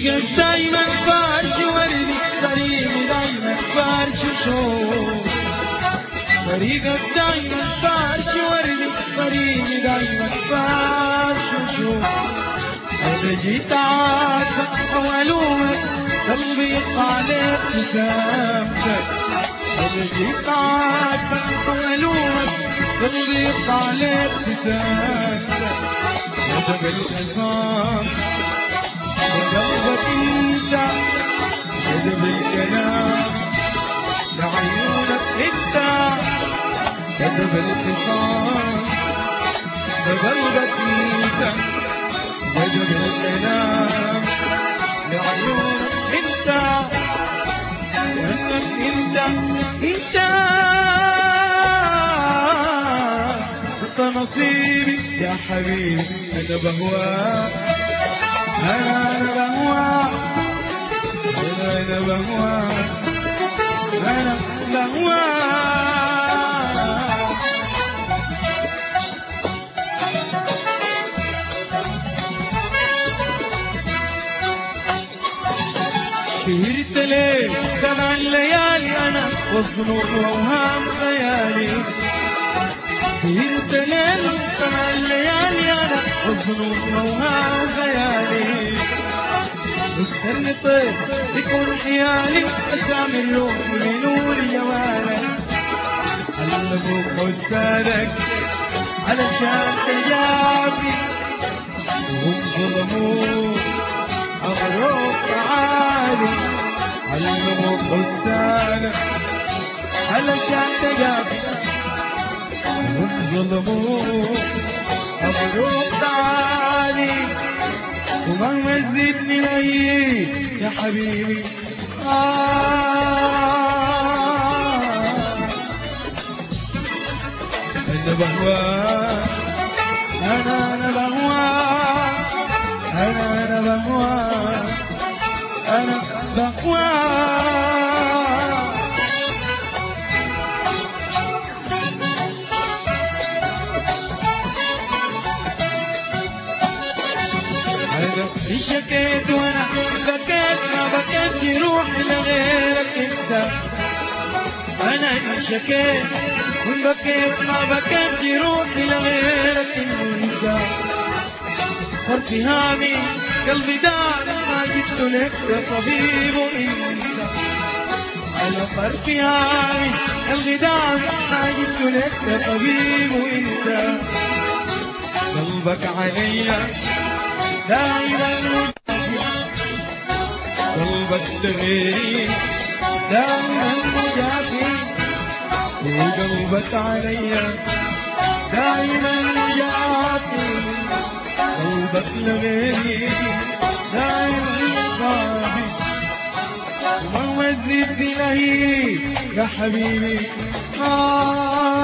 طريقك دايما فارش وردي طريقي دايما فارش وشوق طريقك دايما فارش وردي طريقي دايما فارش وشوق إذا جيت عاتق أو ألومك قلبي يقطع لك ابتسامتك إذا جيت عاتق أو ألومك قلبي يقطع لك ابتسامتك يا كذب الكلام لعيونك إنت كذب الخصام قلبك انت كذب الكلام لعيونك إنت. لانك إنت. إنت. أنت نصيبي يا حبيبي. أنا بهواك أنا أنا بهواك أنا بهواك أنا بهواك سهرت ليل سبع الليالي أنا والظنون وأوهام خيالي سهرت ليل سبع الليالي أنا والظنون وأوهام مستني طير يكون حيالي أسامي اللوم لنور جمالك علموك حسانك علشان تجابي وهم ظلموك أغروك تعالي علموك حسانك علشان تجابي وهم ظلموك أغروك تعالي ومهما تزيدني ليك يا حبيبي. آه. أنا بهواك أنا أنا بهواك أنا أنا بهواك أنا بهواك شكيت ما بكيت روحي لغيرك أنت. أنا شكيت وبكيت ما بكيت روحي لغيرك أنت. فرط هامي قلبي دار ما جبت لك طبيب أنت. على هامي قلبي دار ما جبت لك طبيب أنت. قلبك عليا دائما. قلبك تغيري دائما مجافي وقلبك عليا دائما مجافي قلبك لغيري. دائما صافي وما تزيد لهي يا حبيبي. آه.